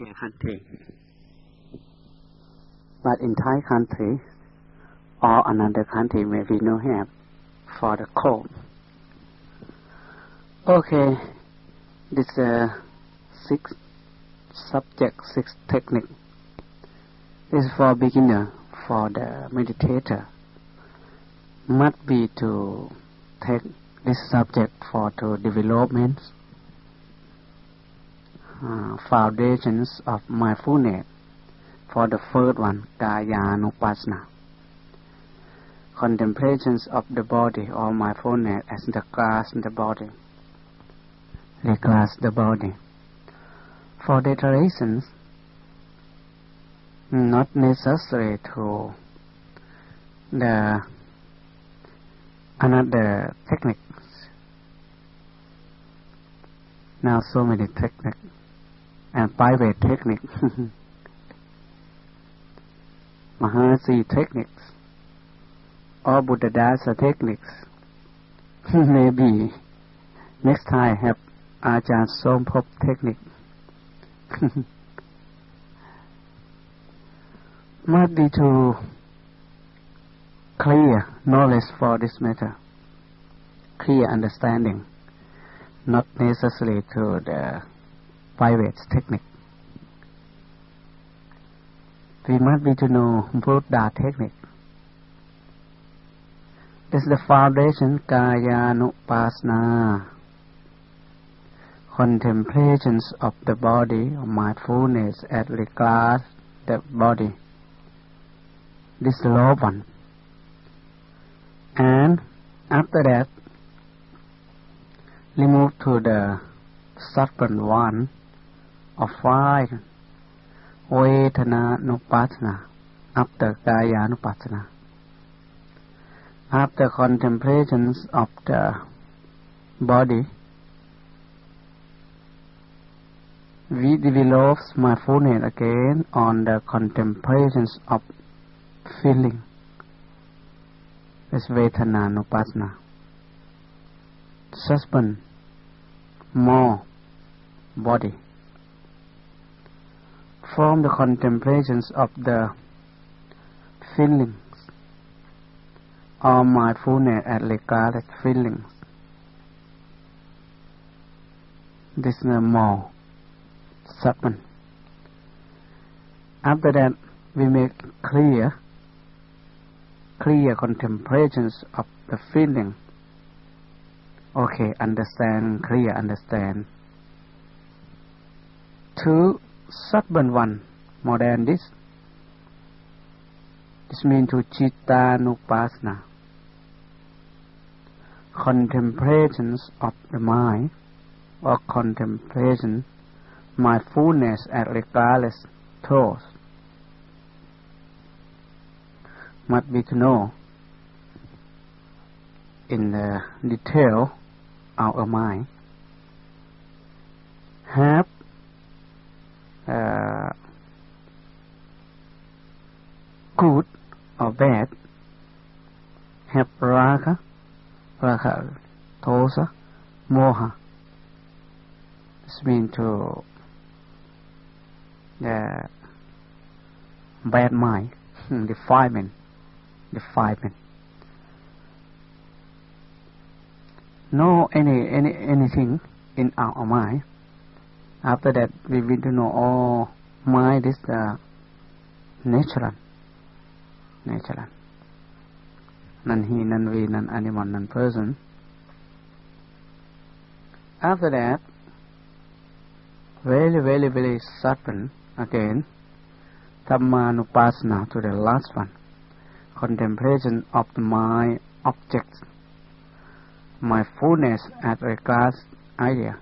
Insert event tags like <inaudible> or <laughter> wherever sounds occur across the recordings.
their country. But in Thai country or another country maybe no have for the cold. Okay, this uh, six subject, six technique. This is for beginner, for the meditator. Must be to take this subject for to development uh, foundations of mindfulness. For the first one, Kayanupasana. Contemplations of the body or mindfulness as the glass in the body. The glass the body. For decorations, not necessary to the another techniques. Now so many techniques private technique, <laughs> Mahasi techniques, or Buddhadasa techniques. <laughs> Maybe. Next time have Ajahn Sompop technique. <laughs> Must be to clear knowledge for this matter, clear understanding, not necessarily to the private technique. We must be to know Buddha technique. This is the foundation Kaya Kayanupasana. Contemplations of the body, mindfulness at regard the body. This is the low one. And after that, remove to the second one of five Vedana Nupasana after Kaya Nupasana. After contemplations of the body, we develop mindfulness again on the contemplations of feeling. This Vedana Nupasana. Suspend more body from the contemplations of the feelings or mindfulness at regarded feelings. This is more seven. After that, we make clear, clear contemplations of the feeling. Okay, understand, clear, understand. Two Second one, more than this. This means to Chittanupasana. Contemplations of the mind or contemplation, mindfulness at regardless thoughts must be to know in the detail our mind have uh, good or bad have raga, raga, tosa, moha. This means to the bad mind, defilement, defilement. No any any anything in our mind after that, we will to know, oh, mind is the uh, natural. Natural. None he, none we, none animal, none person. After that, very, very, very sudden again, Dhammanupasana to the last one. Contemplation of my mind my fullness at regards idea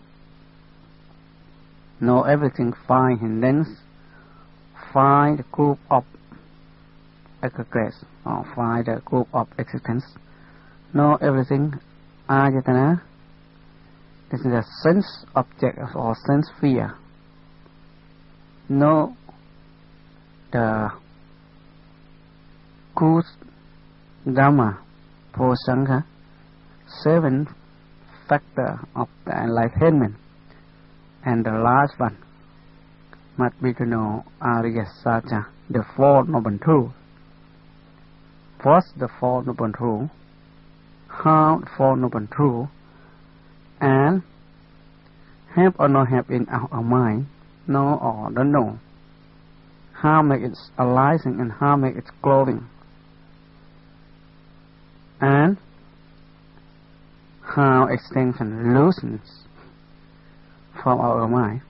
know everything fine and then find the group of aggregates or find the group of existence. Know everything ayatana. This is a sense object or sense sphere. Know the good dhamma, posangha, seven factor of the enlightenment and the last one, must be to know Arya Satya, the Four Noble Truths. First, the Four Noble Truths, how Four Noble Truths, and have or not have in our mind, know or don't know, how make it arising and how make it growing, and how extension loosens from our mind.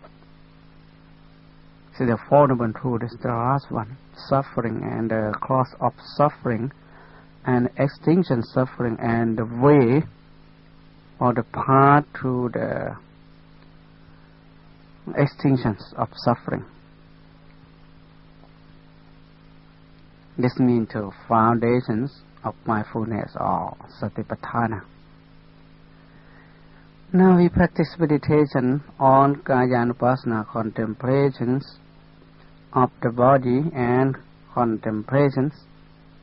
So the four noble truth is the last one, suffering and the cause of suffering and extinction suffering and the way or the path to the extinctions of suffering. This means the foundations of mindfulness or satipatthana. Now we practice meditation on Kayanupasana contemplations of the body and contemplations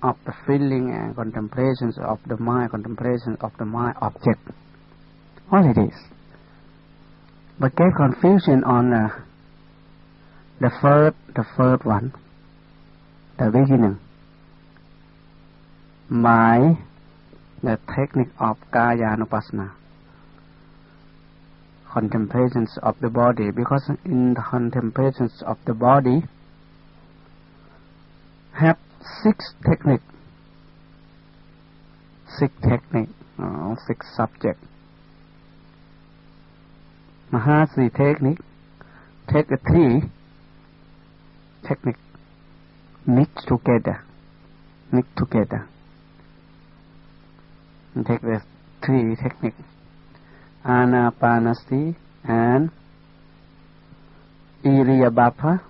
of the feeling and contemplations of the mind, contemplations of the mind object. All it is. But get confusion on uh, the first, the first one, the beginning, by the technique of Kayanupasana contemplations of the body because in the contemplations of the body have six technique six technique uh, six subject. Mahasi technique take the three technique mix together mix together. Take the three technique anapanasati and iriyabhapa.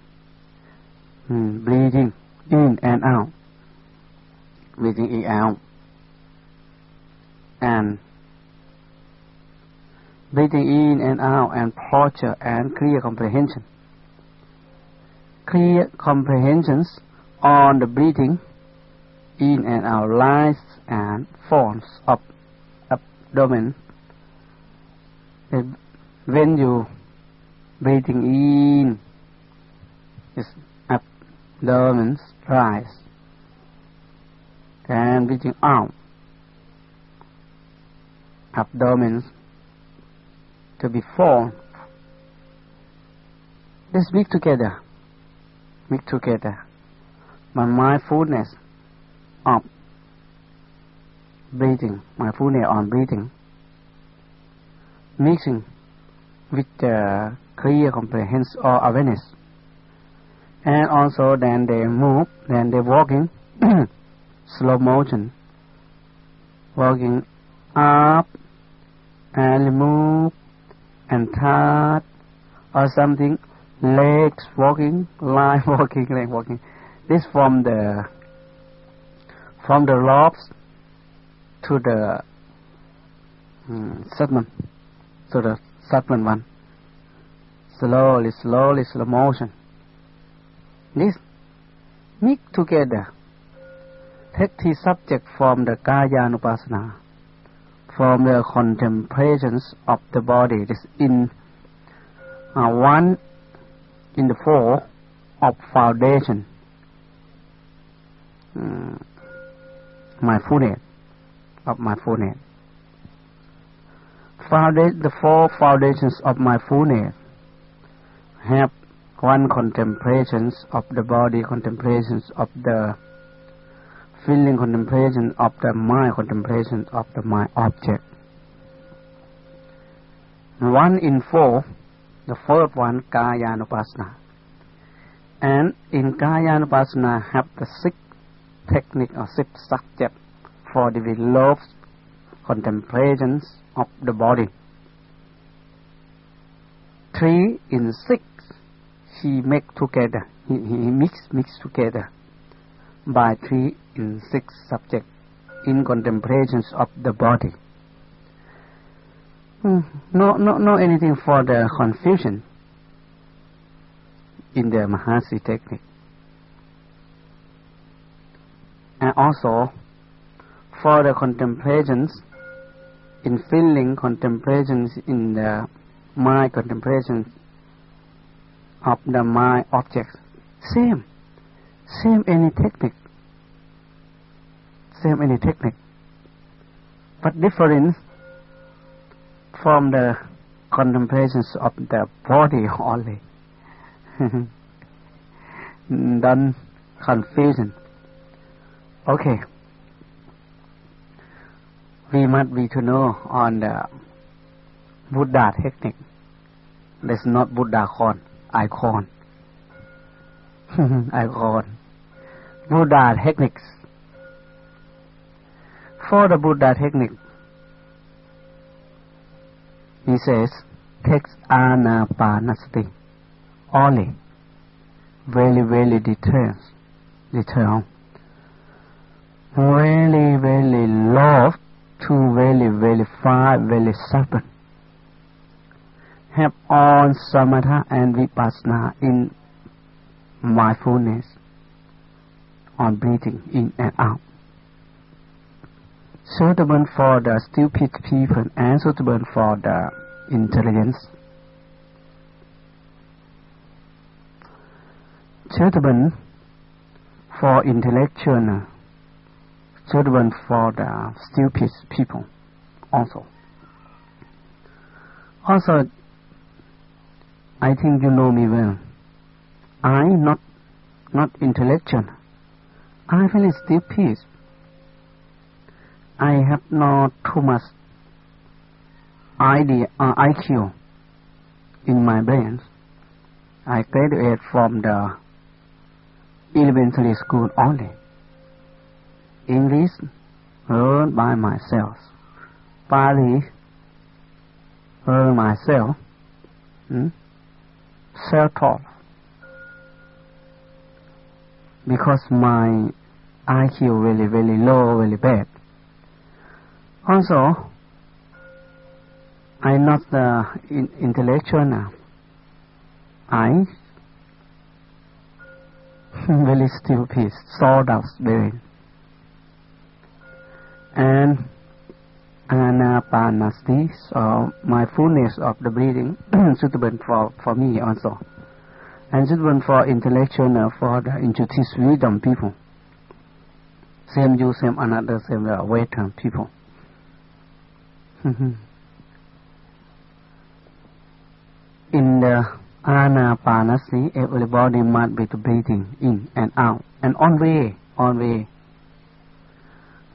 Hmm, breathing in and out. Breathing in and out. And breathing in and out and posture and clear comprehension. Clear comprehensions on the breathing in and out lines and forms of abdomen when you breathing in, is abdomen rise, and breathing out, abdomen to be formed. Let's mix together, mix together. My mindfulness of breathing, mindfulness on breathing mixing with uh, clear comprehension or awareness. And also then they move, then they walking, <clears throat> slow motion, walking up and move and touch or something, legs walking, <laughs> line walking, leg walking. This from the from the lobes to the um, segment to the second one. Slowly, slowly, slow motion. This mix together. Take the subject from the Kayanupasana, from the contemplations of the body. This in uh, one in the four of foundation. Um, my fullness of my fullness founded the four foundations of mindfulness have one contemplations of the body, contemplations of the feeling, contemplation of the mind, contemplation of the mind object. One in four, the fourth one, Kayanupasana. And in Kayanupasana have the six technique or six subject for the developed contemplations of the body. Three in six he make together, he, he mix mix together by three in six subject in contemplations of the body. Hmm, no, no, no anything for the confusion in the Mahasi technique. And also for the contemplations in feeling contemplations in the mind contemplations of the mind objects. Same. Same any technique. Same any technique. But difference from the contemplations of the body only. <laughs> Then confusion. Okay. We must be to know on the Buddha technique. That's not Buddha con, icon. <laughs> icon. Buddha techniques. For the Buddha technique, he says, takes anapanasati only, very, very detailed, detailed, really, really low to very, certain have all samatha and vipassana in mindfulness on breathing in and out. Suitable for the stupid people and suitable for the intelligence. Suitable for intellectual, suitable for the stupid people also. Also, I think you know me well. I not not intellectual. I feel still peace. I have not too much idea uh, IQ in my brain. I graduate from the elementary school only. English learned by myself. Pali learned myself. Hmm? self-taught because my IQ really really low, really bad. Also, I'm not the in intellectual now. I <laughs> very stupid, of spirit. And anapanasati, so mindfulness of the breathing, <clears throat> suitable for, for me also. And suitable for intellectual, for the intuitive wisdom people. Same you, same another, same uh, Western people. <laughs> In the anapanasati, everybody must be breathing in and out, and on way, on way.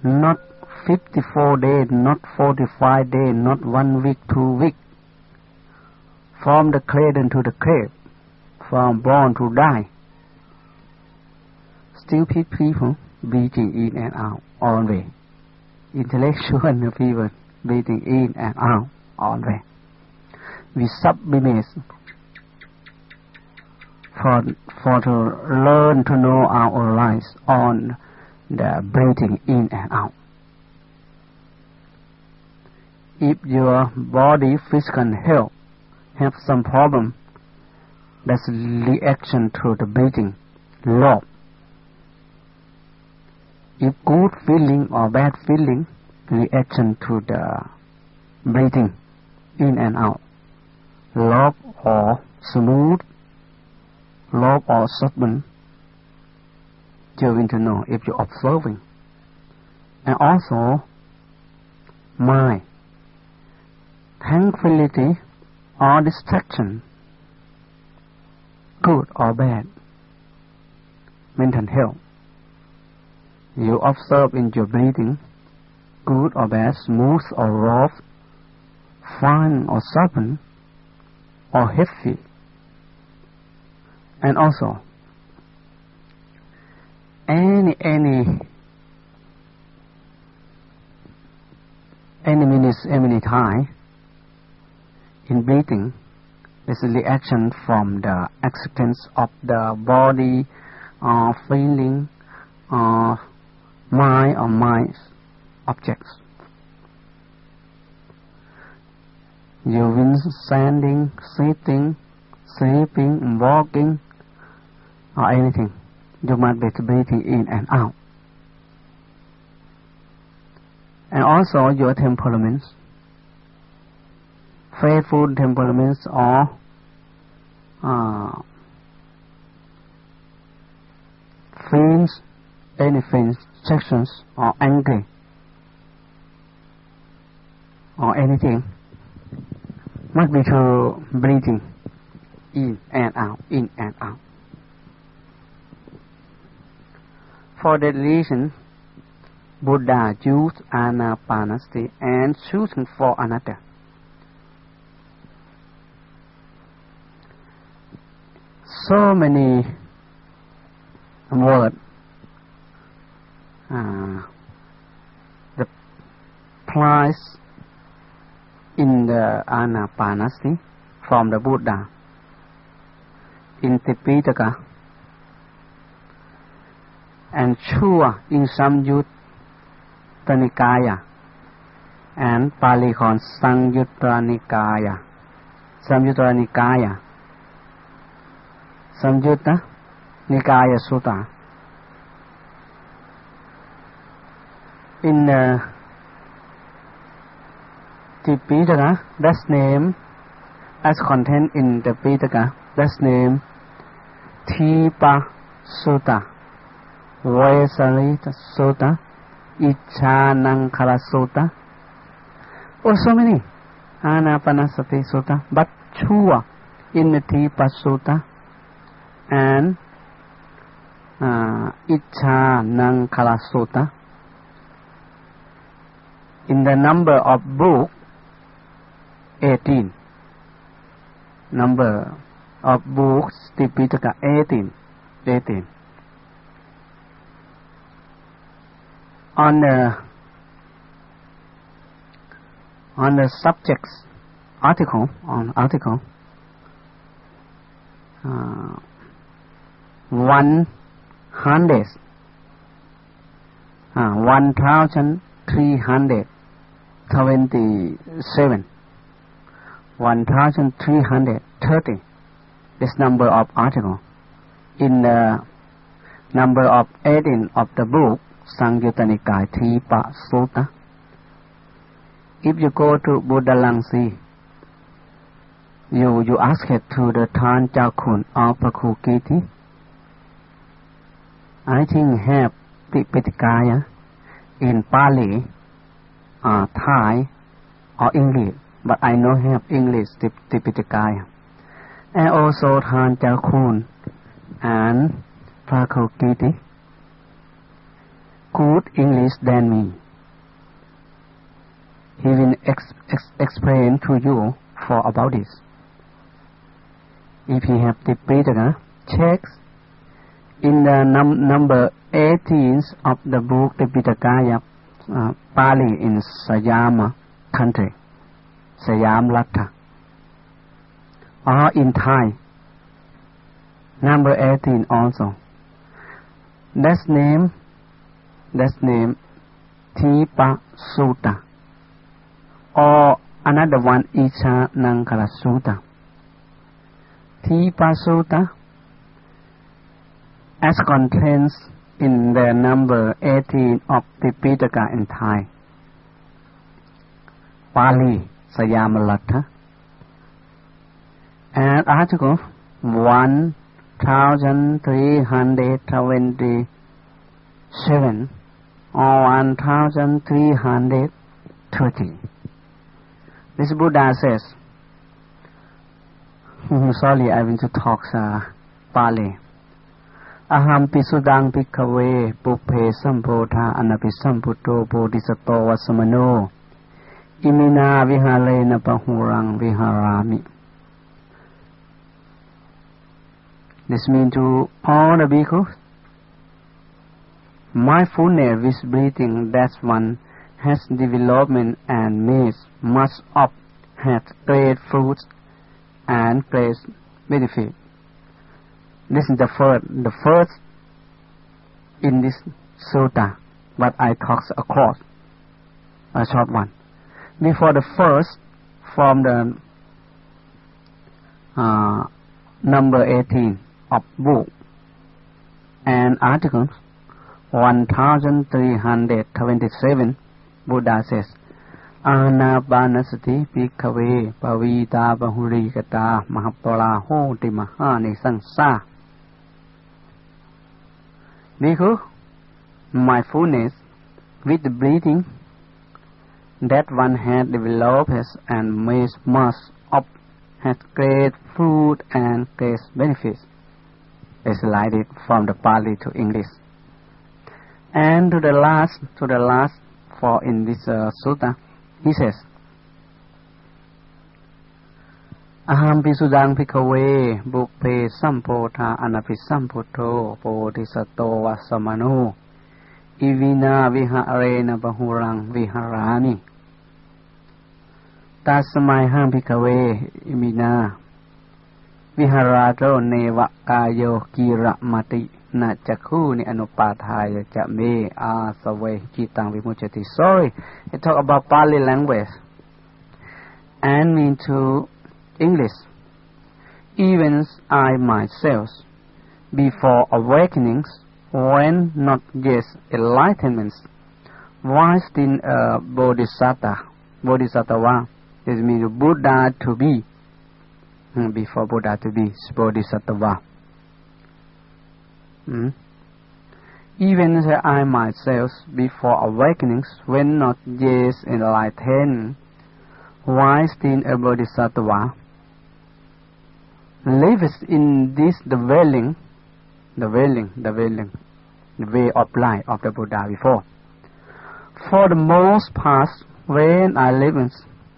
Not 54 days, not 45 days, not one week, two weeks. From the cradle to the grave, from born to die. Stupid people beating in and out all always. Intellectual <laughs> people beating in and out all always. We sublimate for, for to learn to know our lives on the breathing in and out. If your body physical health have some problem, that's reaction to the breathing, law. If good feeling or bad feeling, reaction to the breathing in and out, lock or smooth, lock or sudden, you're going to know if you're observing. And also, mind tranquility or distraction, good or bad, mental health. You observe in your breathing, good or bad, smooth or rough, fine or sharp, or heavy. And also, any, any, any minutes, any time, in breathing this is the action from the acceptance of the body uh, uh, or feeling or mind or mind objects. You've been standing, sitting, sleeping, walking, or anything. You might be breathing in and out. And also your temperaments faithful temperaments or uh, feelings, anything, sections or angry or anything must be through breathing in and out, in and out. For that reason, Buddha used anapanasati and choosing for another. So many words uh, the price in the anapanasati from the Buddha in Tipitaka and Chua in Samyutta Nikaya and Pali Sangyutta Nikaya. Samyutta Nikaya. संयुक्त, निकाय सूता। इन दीटक दस name S contain इन दीटक दस name, thief सूता। वयसलित सूत, इच्छा नंखल सूत। और सुमिनी आना पना सती सूत। बच्छुआ इन थी पोता and uh, Ichanankara Sutta. In the number of book, 18. Number of books Tipitaka 18. 18. On the on the subjects article on article uh, one hundred uh, one thousand three hundred twenty seven one thousand three hundred thirty this number of article in the number of 18 of the book Sangyutta Nikaya Thipa Sutta. If you go to Buddha Langsi, you you ask it to the Tan Jakun of Pakukiti. I think have Tipitikaya in Pali, uh, Thai, or English, but I know have English Tipitikaya and also Tan Jakun and Prakokiti good English than me. He will ex ex explain to you for about this. If you have the Pitaka, checks in the num number 18 of the book the Pitagaya uh, Pali in Sayama country, Sayam Latta or in Thai. Number 18 also. That's name, that's name Tipa Sutta. Or another one Icha Nankara Sutta. Tipa Sutta as contains in the number 18 of the Pitaka in Thai. Pali Sayamalatta and article 1327 or 1330. This Buddha says, sorry, I want to talk uh, Pali. Aham pisudang pikave pupe sambodha anapi sambuddho bodhisattva vasamano imina vihalena pahurang viharami. This means to all the bhikkhus, mindfulness with breathing, that one has development and makes much of, has great fruits and great benefit. This is the first, the first in this sutta, but I talk across a short one. Before the first, from the uh, number 18, of book and articles 1327 Buddha says Anapanasati Bhikkhave Pavita Bahurikata Mahapala Hoti Mahani Sansa Bhikkhu mindfulness with the breathing that one had developed and made much of has great fruit and great benefits. It's Translated from the Pali to English. And to the last, to the last, for in this uh, sutta, he says, อาหามปิสุดังพิกเว บุเพสัมโพธาอนาพิสัมพุทโธโพธิสโตวัสมโนอิวินาวิหะเรนะปะหุรังวิหารานิตาสมัยห้างพิกเว อิมินา วิหาราโตเนวะกายโยกีระมตินาจักคู่ในอนุปาทายจะเมอาสเวกิตังวิมุจติ sorry it talk about Pali language and mean to English even I myself before awakenings when not yet enlightenments was in a bodhisattva bodhisattva This means Buddha to be. Before Buddha to be, Bodhisattva. Hmm? Even I myself, before awakenings, when not yet enlightened, while still a Bodhisattva, lives in this the dwelling, the dwelling, the dwelling, the way of life of the Buddha before. For the most part, when I live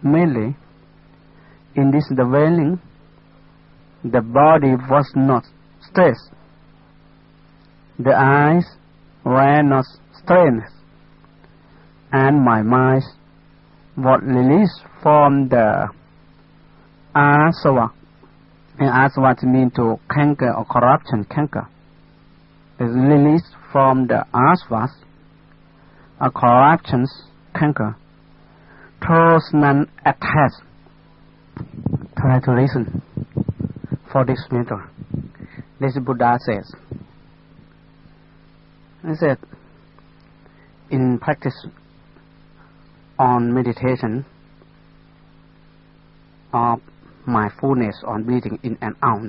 mainly in this dwelling, the body was not stressed, the eyes were not strained, and my mind was released from the asava. And asava means to canker or corruption, canker. Is released from the asvas, a corruptions, canker towards non-attached. Try to listen for this matter. This Buddha says. He said, in practice on meditation of mindfulness on breathing in and out,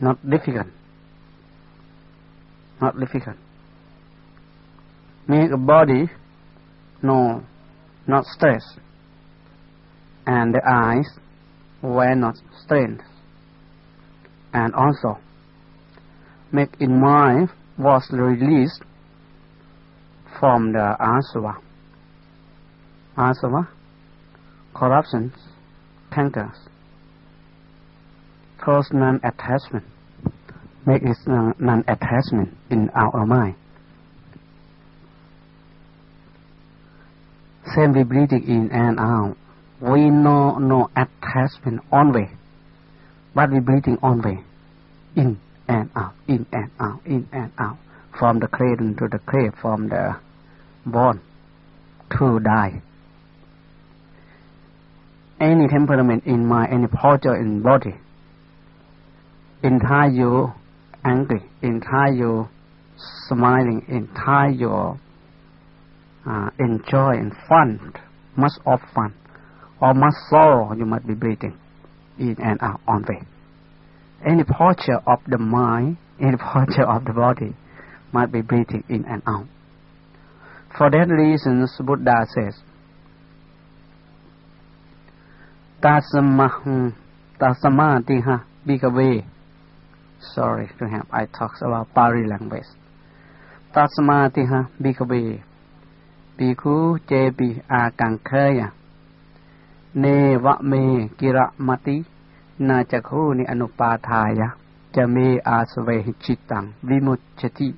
not difficult, not difficult. Make a body no not stressed, and the eyes were not strained, and also make in mind was released from the asava. Asava, corruptions, cankers, cause non-attachment, make it uh, non-attachment in our mind. Same with breathing in and out. We know no attachment only, but we breathing only in and out, in and out, in and out, from the cradle to the grave, from the born to die. Any temperament in mind, any posture in body, entire you angry, entire you smiling, entire you uh, enjoy and fun, much of fun, or much sorrow you might be breathing in and out on way. Any posture of the mind, any posture of the body might be breathing in and out. For that reason, Buddha says, ตาสมาตาสมาติฮะ bigaway sorry to have I talks about Pali language ตาสมาติฮะบิกเบย์ปีคูเจบีอากังเคยะเนวะเมกิระมติ นาจักคูนิอนุปาทายะ จะเมอาสเวหิจิตตัง วิมุตชติ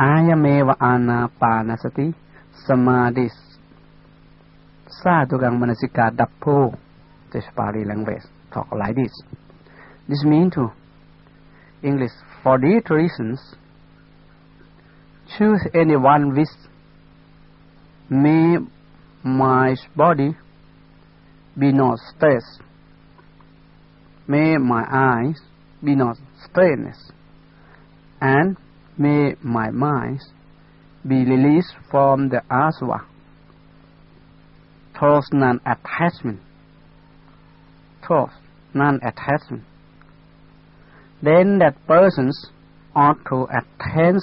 อายเมวะอานาปานสติ สมาดิส Sadhurang Manasika Dappo. This Pali language talk like this. This means to English, for these reasons, choose anyone which may my body be not stressed, may my eyes be not strained, and may my mind be released from the aswa towards non-attachment. Towards non-attachment. Then that person's ought to attend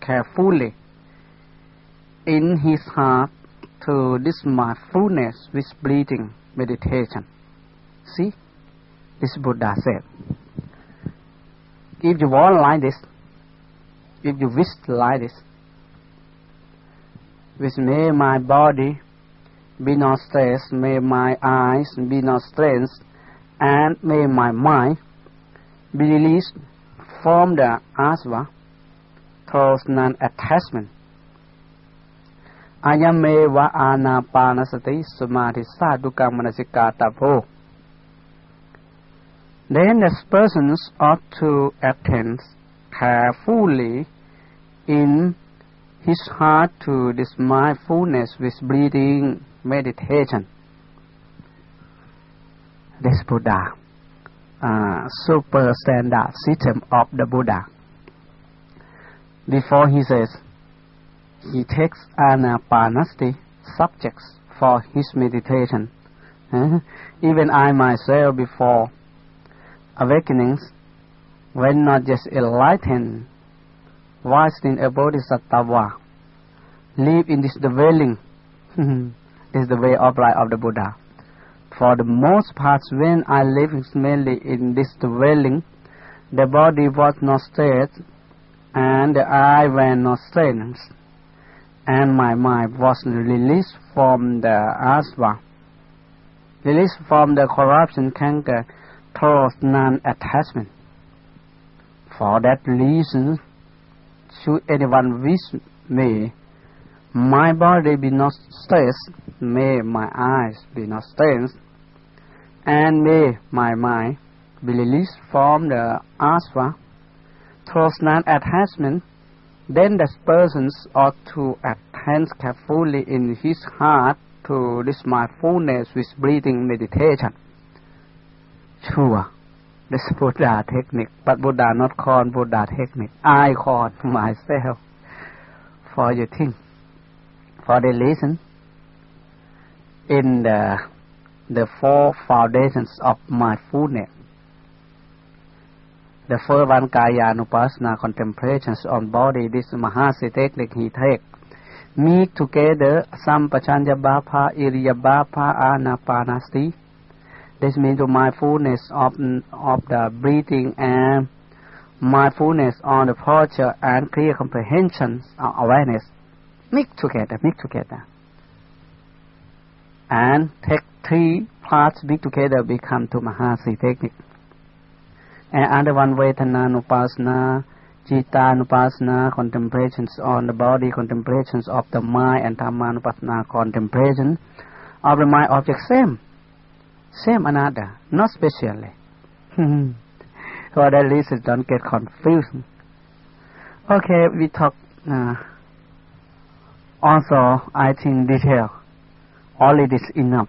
carefully in his heart to this mindfulness with breathing meditation. See, this Buddha said. If you want like this, if you wish like this, which may my body be not stressed, may my eyes be not stressed, and may my mind be released from the asva towards non-attachment. Ayameva anapanasati samadhi sadhuka manasika tapo. Then the persons ought to attend carefully in his heart to this mindfulness with breathing meditation. This Buddha, uh, super standard system of the Buddha. Before he says, he takes anapanasati subjects for his meditation. <laughs> Even I myself, before awakenings, when not just enlightened, was in a bodhisattva, live in this dwelling. <laughs> is the way of life of the Buddha. For the most part, when I live mainly in this dwelling, the body was not straight, and the eye were not straight, and my mind was released from the asva, released from the corruption canker towards non-attachment. For that reason, should anyone wish me, my body be not stressed, may my eyes be not stressed, and may my mind be released from the asva towards non-attachment, then the person ought to attend carefully in his heart to this mindfulness with breathing meditation. Sure, this Buddha technique, but Buddha not call Buddha technique. I call <laughs> myself for you think, for the reason in the the four foundations of mindfulness. The first one, Kaya Anupasana, contemplations on body, this Mahasi technique he. Meet together Sampachanya Bhapa, Iriya Bhapa, Anapanasti. This means the mindfulness of, of the breathing and mindfulness on the posture and clear comprehension of awareness. Mix together, mix together. And take three parts mix together become to Mahasi technique. And other one Vedananupasana, Chittanupasana, contemplations on the body, contemplations of the mind, and Dhammanupasana, contemplation of the mind object same. Same another, not specially. <laughs> For that reason, don't get confused. Okay, we talk uh, also, I think detail. Only this enough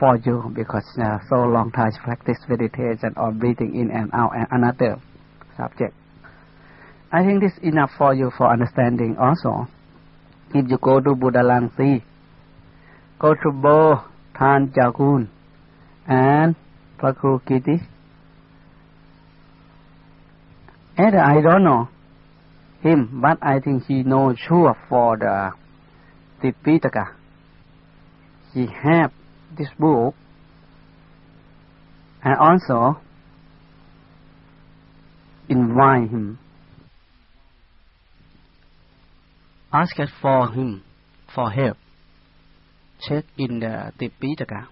for you because uh, so long time practice meditation or breathing in and out and another subject. I think this is enough for you for understanding also. If you go to Budalangsi, go to Bo Tan Jagun and Prakukiti, and I don't know him, but I think he knows sure for the Tipitaka. He have this book and also invite him. Ask for him for help. Check in the Tipitaka.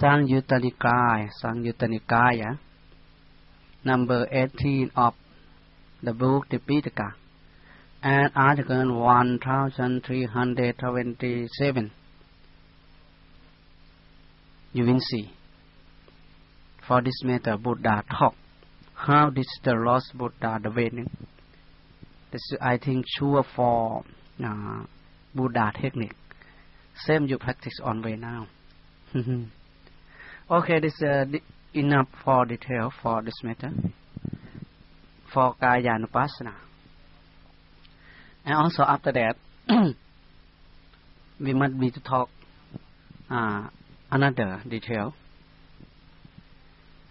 Sangyutta Nikaya, Sangyutta Nikaya, eh? number 18 of the book Tipitaka, and article 1327 you will see. For this matter, Buddha talk. How did the lost Buddha awakening? This I think sure for uh, Buddha technique. Same you practice on way now. <laughs> okay, this uh, enough for detail for this matter. For Kaya Nupasana. And also after that, <clears throat> we must be to talk uh, another detail.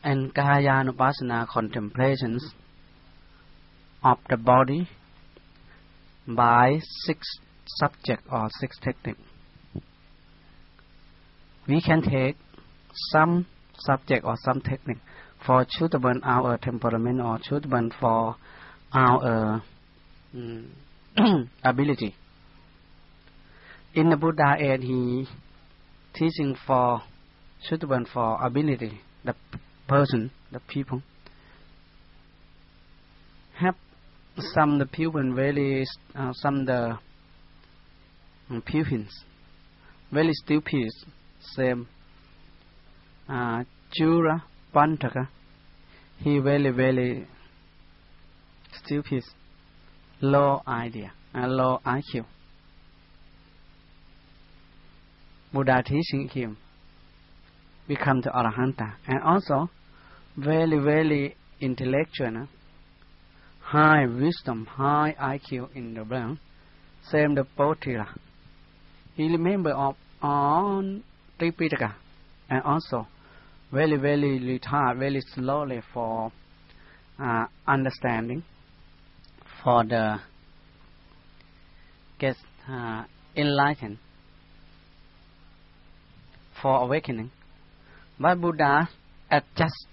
And Kayanupasana contemplations of the body by six subject or six technique. We can take some subject or some technique for suitable our temperament or suitable for our um, <clears throat> ability. In the Buddha age, he teaching for suitable for ability, the person, the people. Have some the pupil very uh, some the um, pupils very stupid same uh, Jura Pantaka. He very very stupid. Low idea uh, low IQ Buddha teaching him become the Arahanta. And also very very intellectual high wisdom, high IQ in the brain, same the Potira. He remember of on Tripitaka. And also very very retard, very slowly for uh, understanding, for the get uh, enlightened, for awakening. But Buddha adjust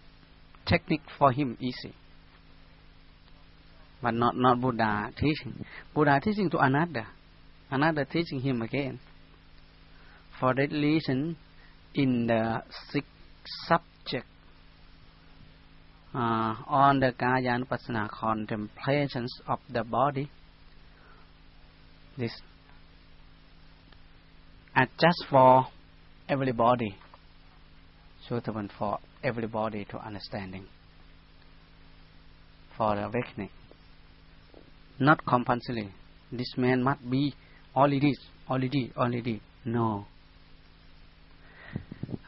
technique for him easy but not not Buddha teaching. Buddha teaching to another, another teaching him again. For that reason, in the sixth subject uh, on the Kaya contemplations of the body, this adjust for everybody, suitable for everybody to understanding, for the awakening not compulsory. This man must be only this, only this, only. No.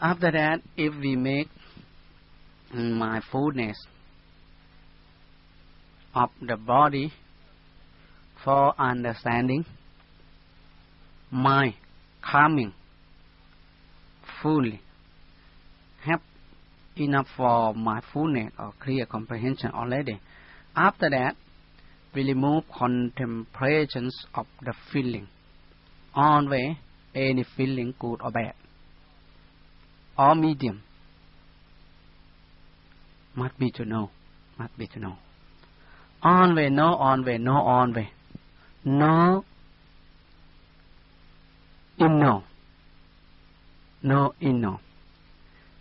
After that, if we make mindfulness of the body for understanding, mind calming fully, have enough for mindfulness or clear comprehension already. After that, we remove contemplations of the feeling. On Always any feeling good or bad, or medium, must be to know, must be to know. Always know, always know, always. No in no. No in no.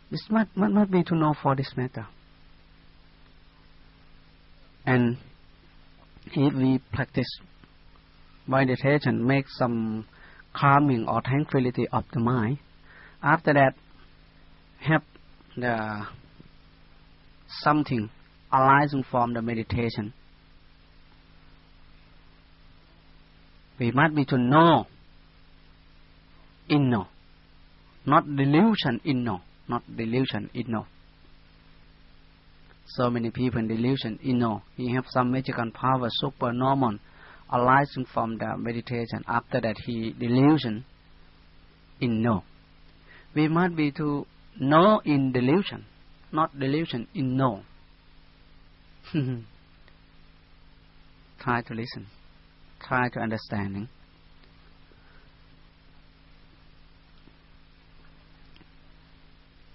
This must, must, be to know for this matter. And if we practice meditation, make some calming or tranquility of the mind, after that, have the something arising from the meditation. We must be to know in know, not delusion in know, not delusion in know so many people in delusion, you know, he have some magical power, super normal, arising from the meditation. After that, he delusion in know. We must be to know in delusion, not delusion in know. <laughs> Try to listen. Try to understanding.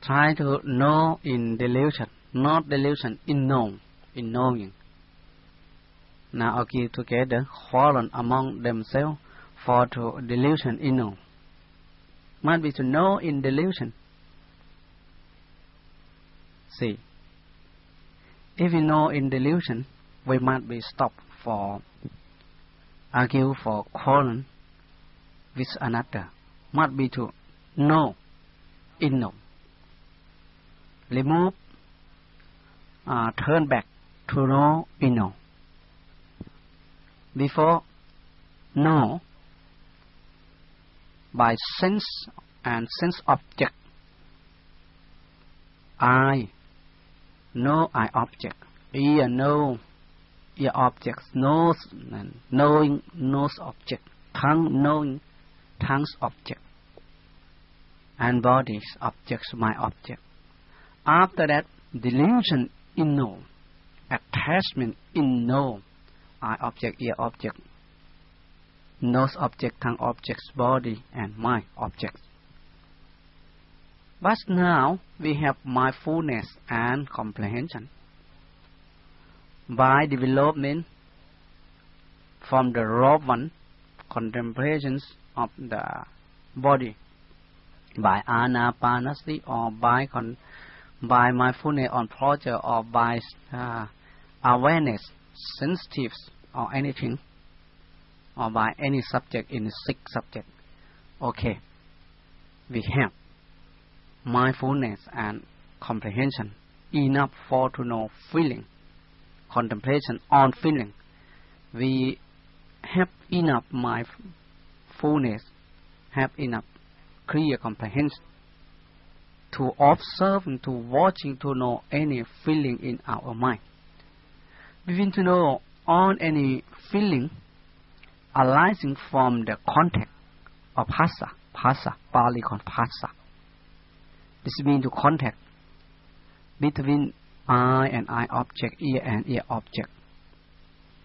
Try to know in delusion not delusion in know, in knowing. Now okay together fallen among themselves for to delusion in know. Must be to know in delusion. See, if we know in delusion, we must be stopped for argue for quarrel with another. Must be to know in know. Remove uh, turn back to know in know. Before know by sense and sense object. I know I object. Ear know ear objects. Nose knowing nose object. Tongue knowing tongue's object. And body's objects my object. After that delusion in know, attachment in know, eye object, ear object, nose object, tongue objects, body and mind objects. But now we have mindfulness and comprehension. By development from the raw one contemplations of the body by anapanasati or by con, by mindfulness on pleasure or by uh, awareness, sensitive or anything, or by any subject in sick subject. Okay, we have mindfulness and comprehension enough for to know feeling, contemplation on feeling. We have enough mindfulness, have enough clear comprehension to observe and to watching to know any feeling in our mind. We want to know on any feeling arising from the contact of phassa, phassa, Pali called phassa. This means to contact between eye and eye object, ear and ear object,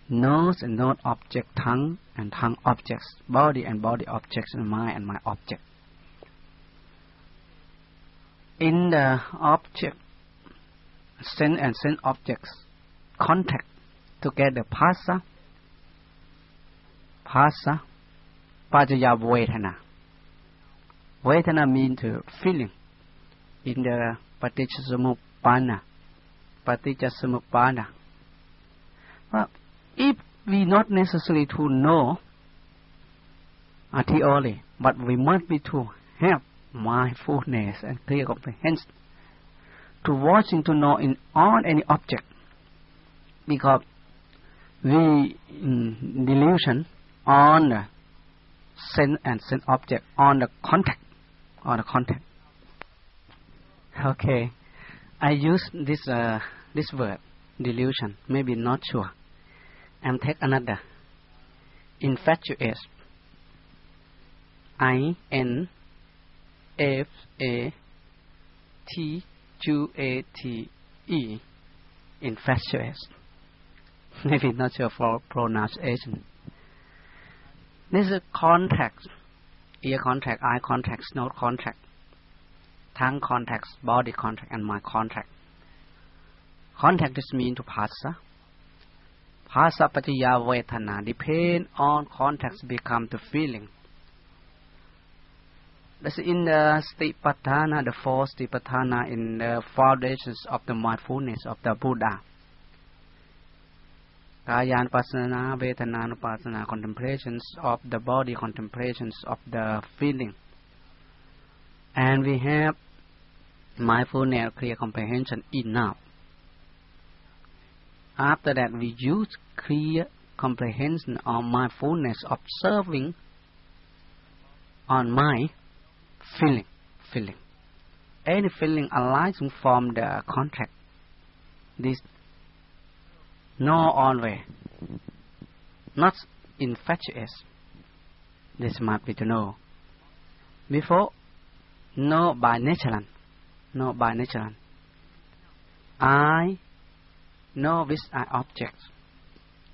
nose and nose object, tongue and tongue objects, body and body objects, and mind and mind object in the object, sense and sense objects contact together phassa, phassa, paccaya vedana. Vedana means to feeling in the paticcasamuppanna, paticcasamuppanna. But if we not necessarily to know a theory, but we must be to have mindfulness and clear comprehension. To watching to know in on any object. Because we in delusion on the sense and sense object on the contact on the contact. Okay. I use this uh, this word delusion maybe not sure. And take another. Infatuous i n F A T Q A T E infatuous. <laughs> Maybe not for pronunciation. This is contact, ear contact, eye contact, nose contact, tongue contact, body contact, and mind contact. Contact is mean to phassa. Phassa paccaya vedana depend on contacts become the feeling that's in the Satipatthana, the four Satipatthana in the foundations of the mindfulness of the Buddha. Kayanupassana, Vedananupassana, contemplations of the body, contemplations of the feeling. And we have mindfulness, clear comprehension enough. After that, we use clear comprehension or mindfulness, observing on mind feeling, feeling. Any feeling arising from the contract. This no always, not infatuous. This might be to know. Before, no by nature, no by nature. I know with I objects.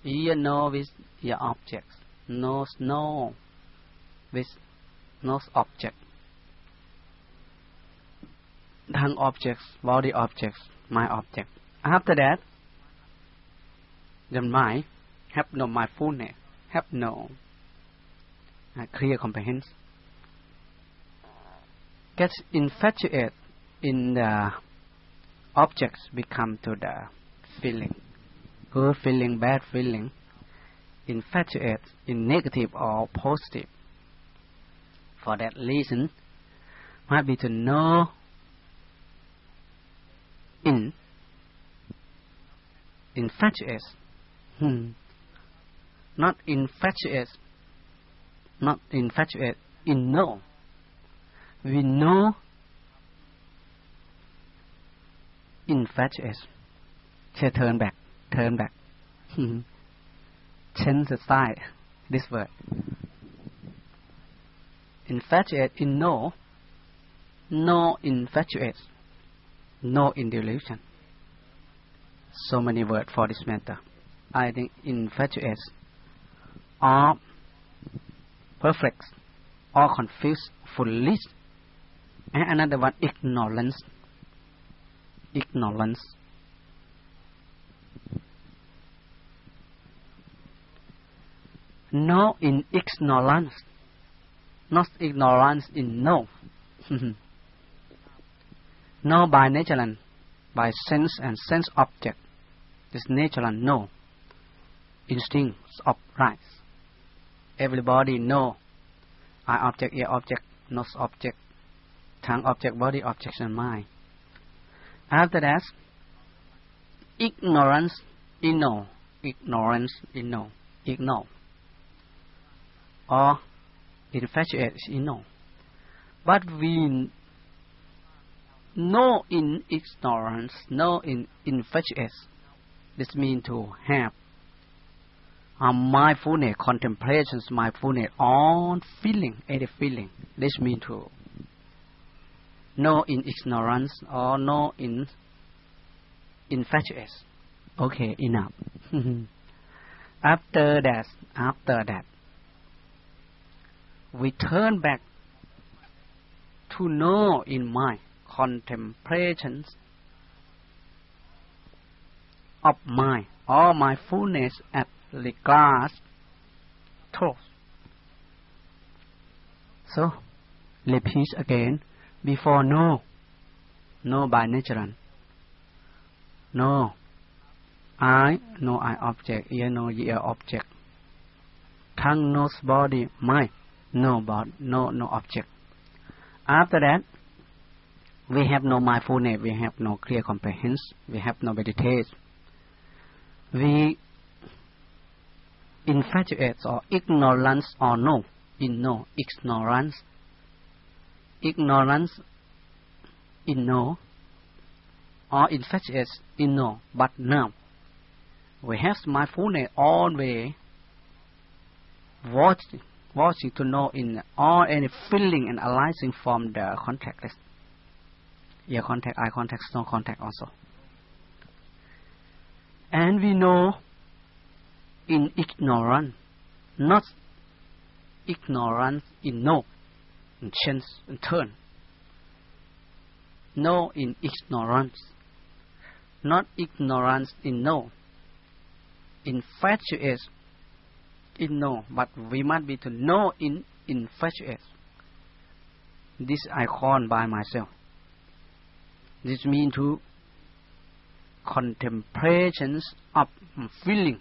Ear know with ear objects. Nose know with nose object tongue objects, body objects, my object. After that, the mind have no mindfulness, have no uh, clear comprehension. Gets infatuated in the objects become to the feeling. Good feeling, bad feeling, infatuated in negative or positive. For that reason, might be to know in infatuous hmm. not infatuous not infatuous in know we know infatuous so turn back turn back hmm. change the side this word infatuate in know no infatuous no in delusion. So many words for this matter. I think infatuous or perfect or confused, foolish. And another one, ignorance. Ignorance. No in ignorance, not ignorance in no. <laughs> no by nature, and by sense and sense object. This natural no. Instincts of right. Everybody know. Eye object, ear object, nose object, tongue object, body object, and mind. After that, ignorance, ignore, ignorance, ignore, ignore or infatuate know. But we know in ignorance, know in infatuate. This means to have a mindfulness, contemplations, mindfulness on feeling, any feeling. This means to know in ignorance or know in infatuate. Okay, enough. <laughs> after that, after that, we turn back to know in mind contemplations of mind or mindfulness at regards truth. So, repeat again before no, no by nature. no eye, know eye object, ear, know ear object, tongue knows body, mind no body, no no object. After that, we have no mindfulness, we have no clear comprehension, we have no meditation. We infatuate or ignorance or no, in no, ignorance, ignorance in no, or infatuate in no, but now we have mindfulness always watching watching to know in all any feeling and arising from the contact. Ear contact, eye contact, no contact also. And we know in ignorance, not ignorance in no, in change, in turn. No in ignorance, not ignorance in no. Infatuous in know, but we must be to know in infatuate. This I call by myself. This means to contemplations of feeling.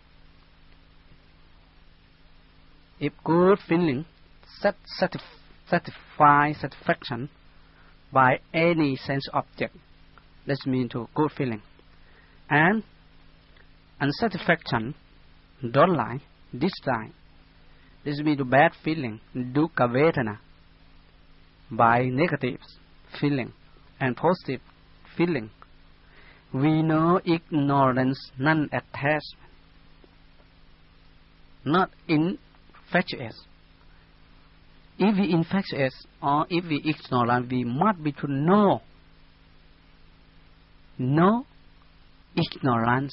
If good feeling sat, satisf satisfy satisfaction by any sense object, this means to good feeling. And unsatisfaction, don't like, this time. This means the bad feeling, dukkha vedana, by negative feeling and positive feeling. We know ignorance, non-attachment, not infatuous. If we infatuous or if we ignorant, we must be to know. No ignorance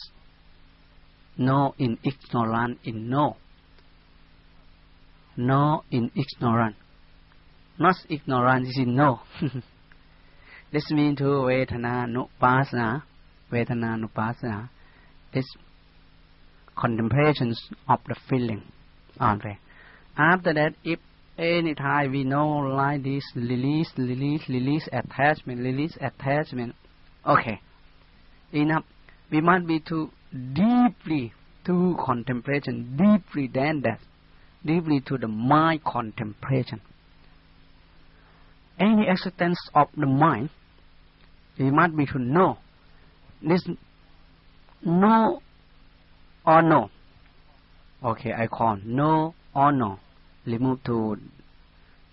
no in ignorant in no. No in ignorant. Not ignorant is in no. <laughs> means to Vedananupassana. Vedana Nupasana. This contemplations of the feeling. Okay. After that, if any time we know like this, release, release, release attachment, release attachment. Okay. Enough. We must be to deeply to contemplation, deeply than that, deeply to the mind contemplation. Any existence of the mind, we must be to know. This no or no. Okay, I call no or no. Remove to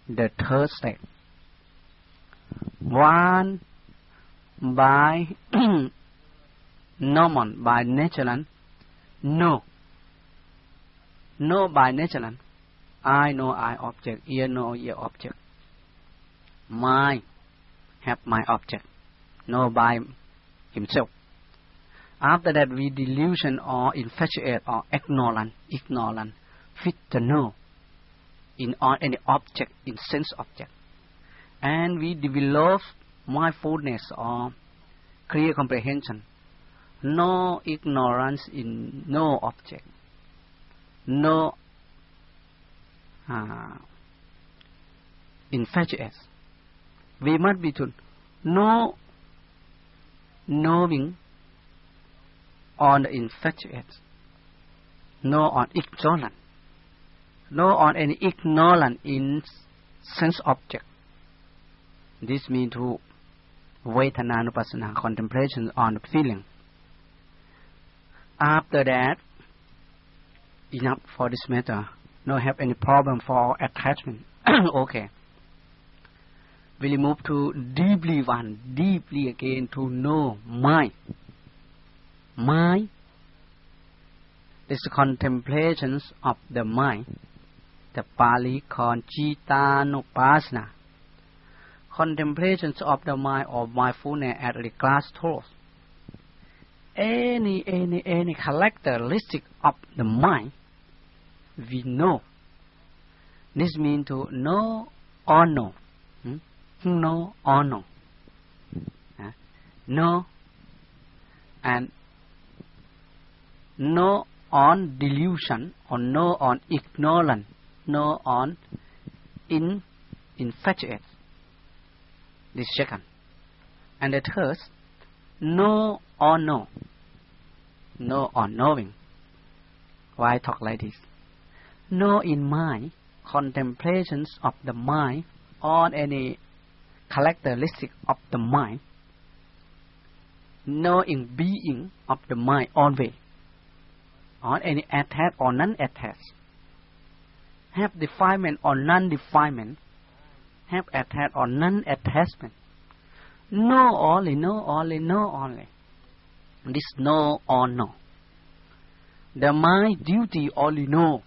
the third step. One by <clears throat> normal by nature no no by nature I know I object ear know ear object my have my object know by himself After that, we delusion or infatuate or ignorant, ignorant, fit to know in any object, in sense object. And we develop mindfulness or clear comprehension. No ignorance in no object. No uh, infatuate. We must be to no knowing on the infatuate, no on ignorant, no on any ignorant in sense object. This means to Vedananupassana, contemplation on the feeling. After that, enough for this matter. No have any problem for attachment. <coughs> okay. We'll move to deeply one, deeply again to know mind. Mind is the contemplations of the mind. The Pali called Chittanupasana. Contemplations of the mind or mindfulness at the glass doors. Any, any, any characteristic of the mind, we know. This means to know or know. Hmm? Know or. Uh, know and no on delusion or no on ignorance, no on in infatuate. This second. And the third, no or no. No on knowing. Why talk like this? No in mind, contemplations of the mind on any characteristic of the mind. No in being of the mind always on any attached or non-attached. Have defilement or non-defilement. Have attached or non-attachment. Know only, know only, know only. This no or no. The mind duty only know.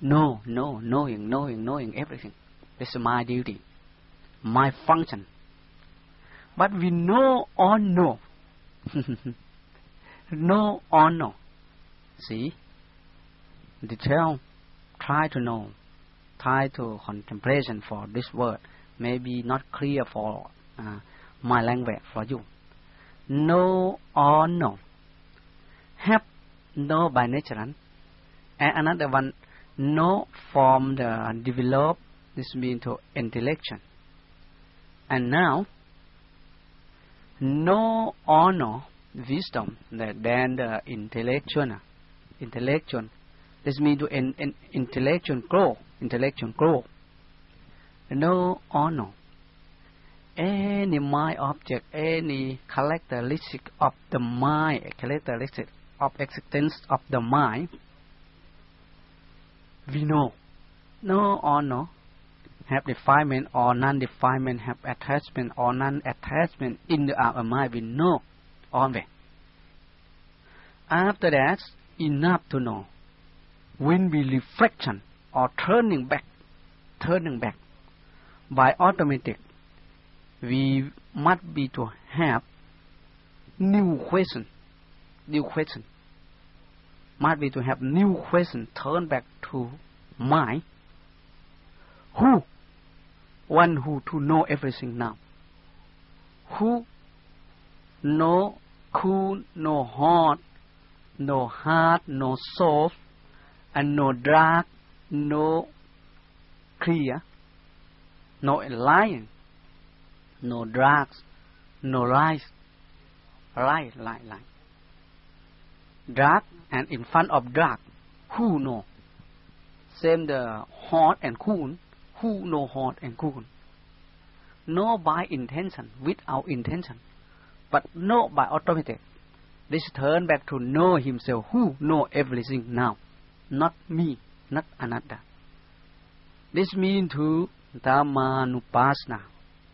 Know, no, knowing, knowing, knowing everything. This is my duty. My function. But we know or no. <laughs> know or no. See? Detail. Try to know. Try to contemplation for this word. Maybe not clear for uh, my language for you. Know or no. Have no by nature. And another one, no from the develop. This means to intellection. And now, no or no wisdom, then the intellectual intellectual. This means to in, in, intellectual grow, intellectual grow. No honor. Any mind object, any characteristic of the mind, characteristic of existence of the mind, we know. No honor have defilement or non-defilement, have attachment or non-attachment in the uh, our mind, we know always. After that, enough to know when we reflection or turning back, turning back by automatic, we must be to have new question, new question. Must be to have new question turn back to mind. Who? One who to know everything now. Who? No cool, no hot, no hard, no soft, and no dark, no clear, no lying, no drugs, no lies, lie, lie, lie. Dark and in front of dark, who know? Same the hot and cool, who know hot and cool? No by intention, without intention, but no by automatic. This turn back to know himself who know everything now, not me, not another. This means to Dhammanupasana,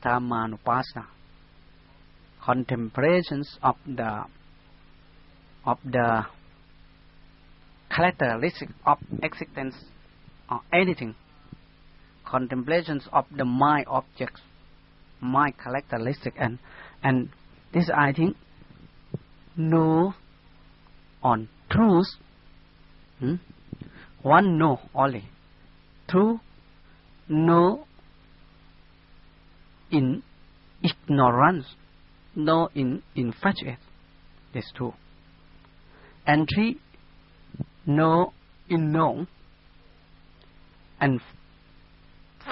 Dhammanupasana, contemplations of the of the characteristic of existence or anything, contemplations of the my objects, my characteristic, and and this I think no on truth, hmm? one know only. True, no in ignorance, no in infatuate. That's true. And three, no in known. And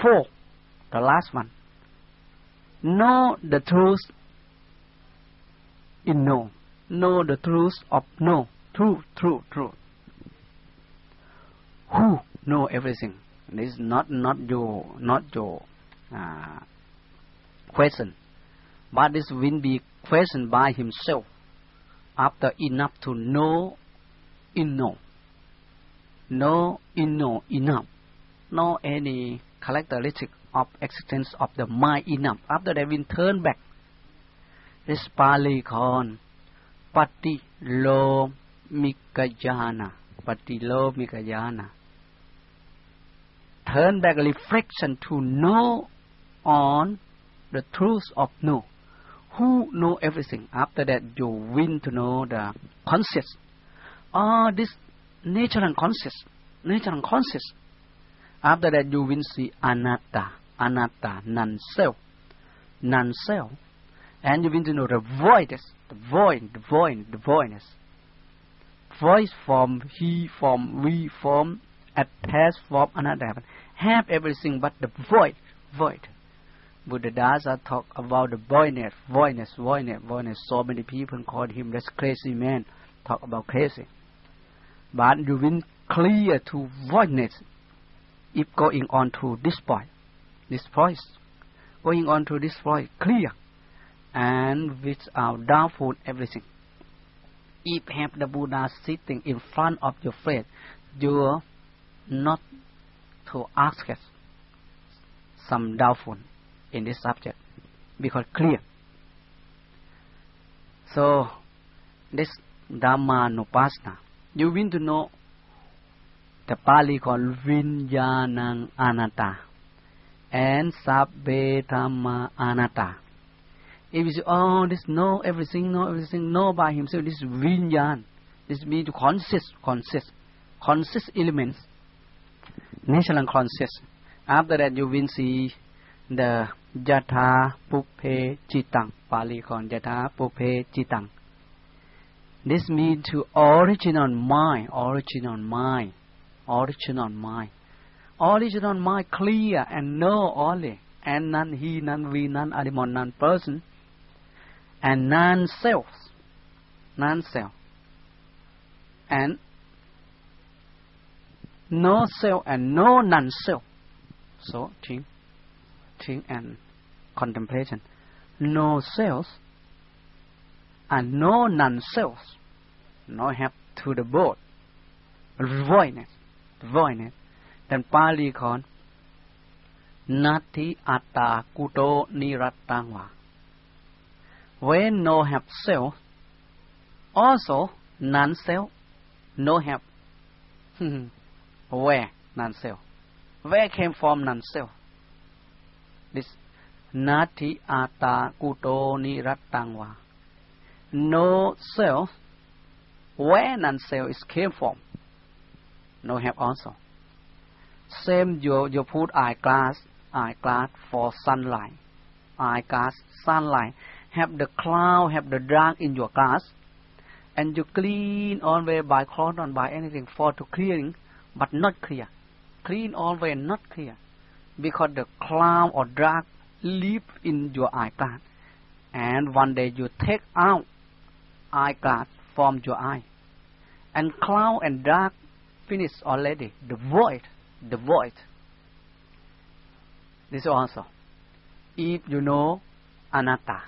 four, the last one, know the truth in know. Know the truth of know. True, true, true. Who know everything? This is not not your not your uh, question, but this will be questioned by himself after enough to know in know. Know in know enough. Know any characteristic of existence of the mind enough. After that, we turn back. This Pali called Lo Mikayana. Turn back reflection to know on the truth of know. Who know everything? After that, you win to know the conscious. Ah, this nature and conscious, nature and conscious. After that, you will see anatta, anatta, non-self, non-self, and you will know the voidness, the void, the void, the voidness. Voice from he, from we, from attached, from another, have everything but the void, void. Buddhadasa talk about the voidness, voidness, voidness, voidness. So many people call him this crazy man. Talk about crazy. But you will clear to voidness if going on to this point, this voice, going on to this point, clear, and without doubtful everything. If have the Buddha sitting in front of your face, you're not to ask us some doubtful in this subject because clear. So this Dhammanupasana, you want to know the Pali called Vinyanang Anatta and Sabbe Dhamma Anatta. If you say, oh, this know everything, know everything, know by himself, this is Vinyan. This means consist, consist, consist elements, natural consist. After that, you will see the Jatha Pupe Chitang, Pali called Jatha Pupe Chitang. This means to original mind, original mind original mind. Origin on mind clear and know only, and none he, none we, none animal, none person, and none self, none self, and no self and no non self. So think, think and contemplation. No self and no non self. No have to the both. Voidness voidness. Then Pali called Nati Atta Kuto Nirattangwa. When no have self, also non-self, no have. <laughs> Where non-self? Where came from non-self? This Nati Atta Kuto Nirattangwa. No self, where non-self is came from? No have also. Same you you put eyeglass eyeglass for sunlight. Eyeglass sunlight have the cloud have the dark in your glass, and you clean always by cloth or by anything for to clearing, but not clear. Clean always not clear, because the cloud or dark live in your eyeglass, and one day you take out eyeglass from your eye, and cloud and dark finished already. The void, the void. This also. If you know anatta,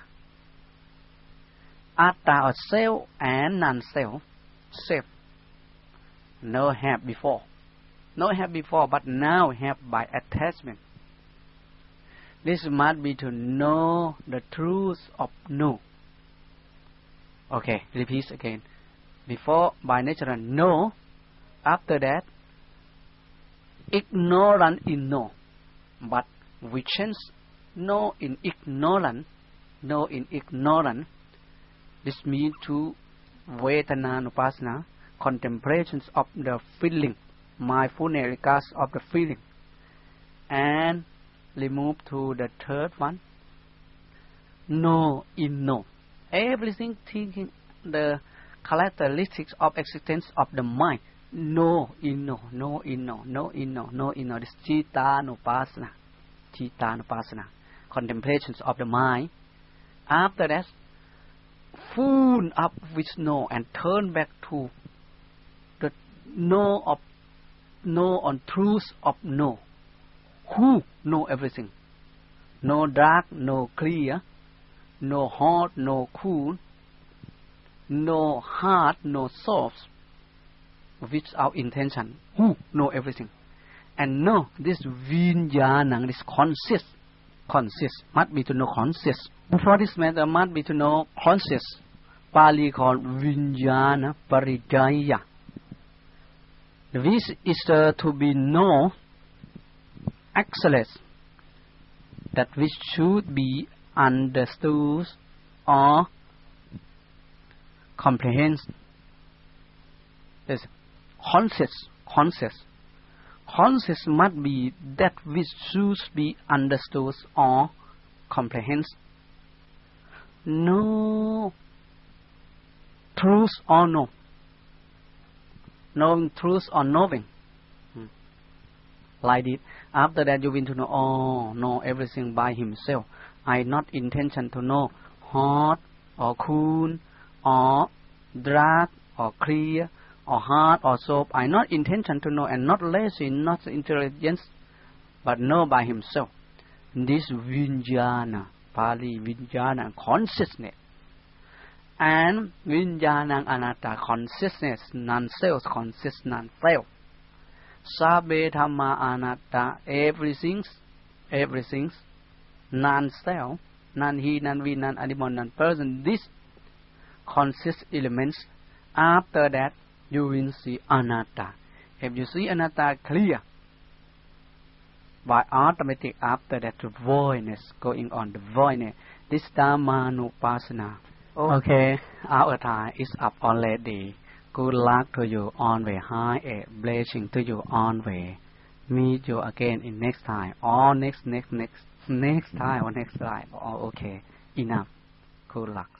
atta or self and non-self, self. No have before, no have before, but now have by attachment. This must be to know the truth of no. Okay, repeat again. Before by nature know after that, ignorant in know, but we change know in ignorant, know in ignorant. This means to Vedananupassana, contemplations of the feeling, mindfulness regards of the feeling, and remove to the third one. No in no. Everything thinking the characteristics of existence of the mind. No in no, no in no, no in no, no in no. This Chittanupasana. Chitta no pasana. Contemplations of the mind. After that, full up with no and turn back to the no of no on truth of no. Who know everything? No dark, no clear, no hot, no cool, no hard, no soft, without intention. Who know everything? And know this vijnana, this conscious, conscious, must be to know conscious. For this matter, must be to know conscious. Pali called vijnana parijaya. This is uh, to be know excellence that which should be understood or comprehended is conscious conscious conscious must be that which should be understood or comprehended no truth or no knowing truth or knowing hmm. like it. After that, you will to know, oh, know everything by himself. I not intention to know hot or cool or dark or clear or heart or soul I not intention to know and not lazy, not intelligence, but know by himself. This vijnana, Pali vijnana, consciousness. And vijnana anatta, consciousness, non-self, conscious, non-self. Sabbe Dhamma Anatta, everything, everything, non-self, non-he, non-we, non-animal, non-person, this consists elements. After that, you will see anatta. If you see anatta clear, by automatic after that the voidness going on, the voidness, this Dhammanupasana. Okay, our time is up already. Good luck to you on way. High a blessing to you on way. Meet you again in next time. Or next, next, next, next time or next time. Oh, okay. Enough. Good luck.